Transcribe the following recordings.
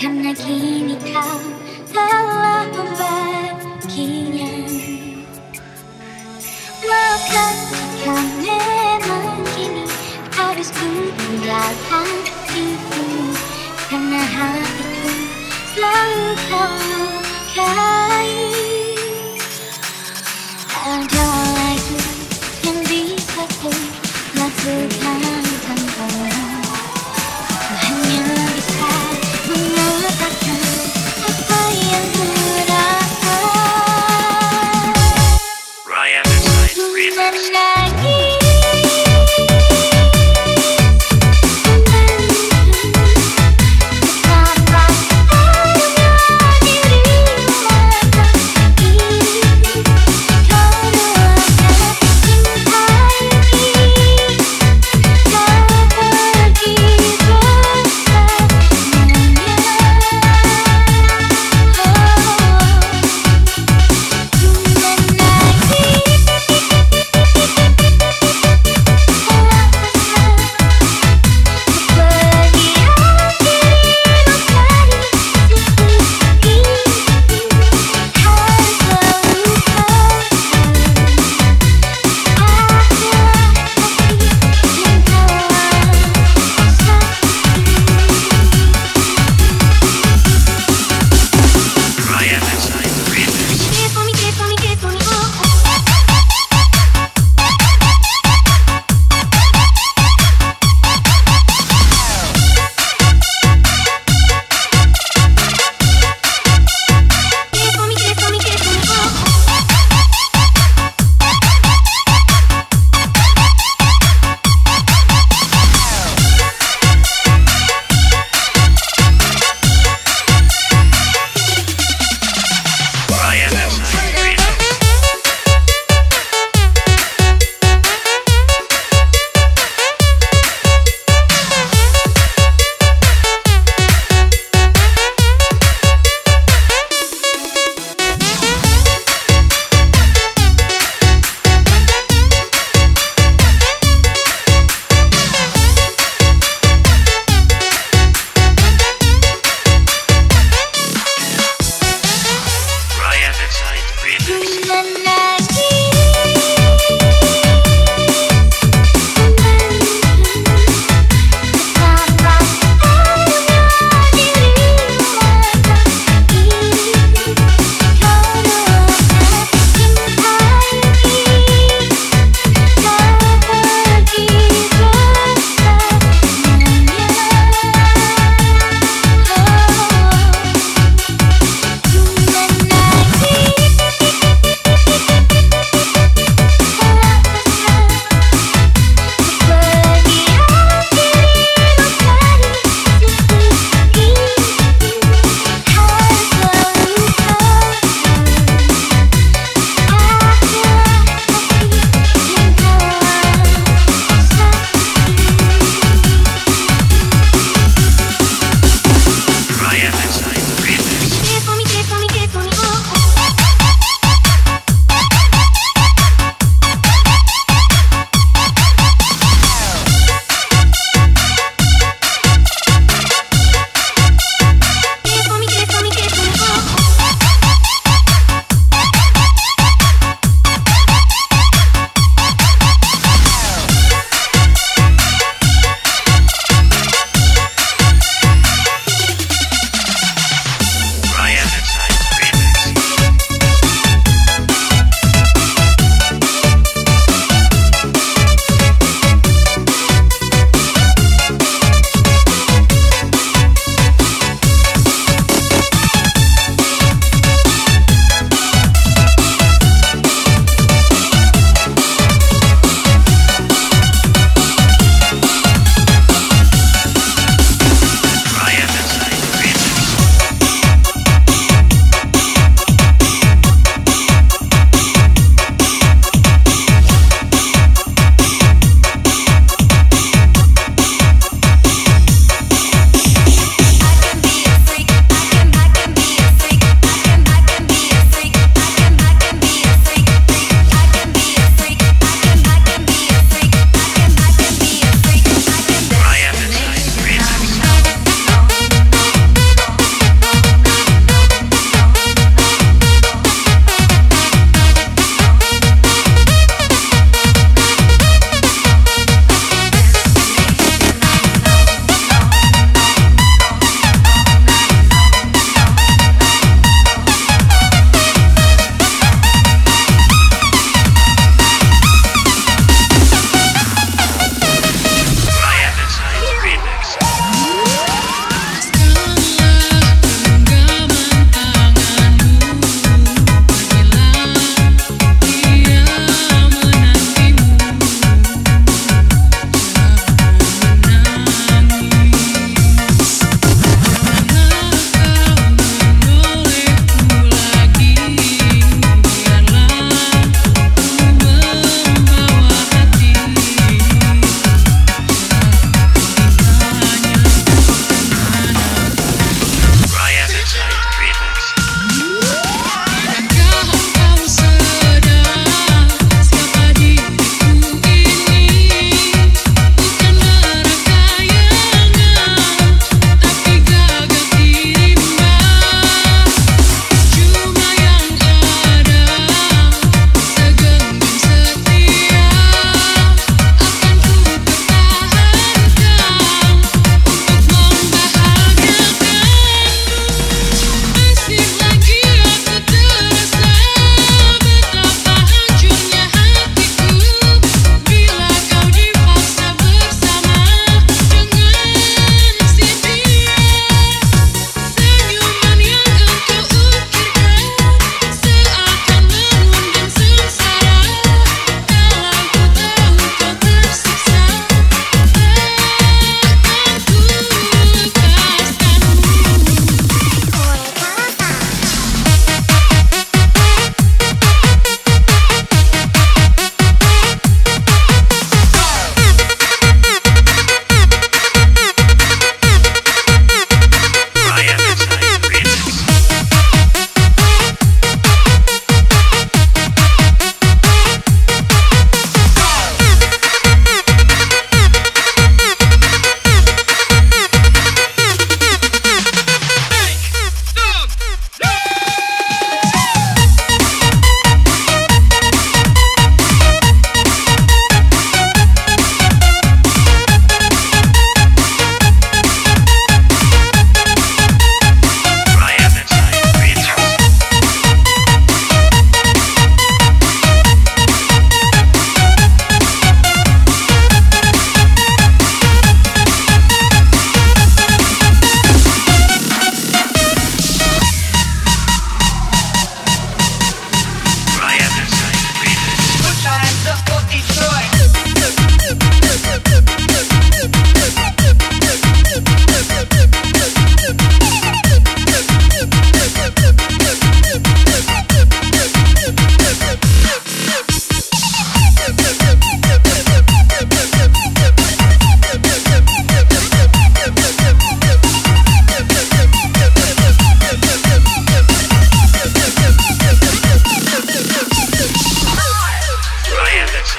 Karena kini kau telah membaginya Maukah jika memang kini harus ku tinggalkan dirimu Karena hatiku selalu kau lukai ada lagi yang bisa ku lakukan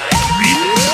Remember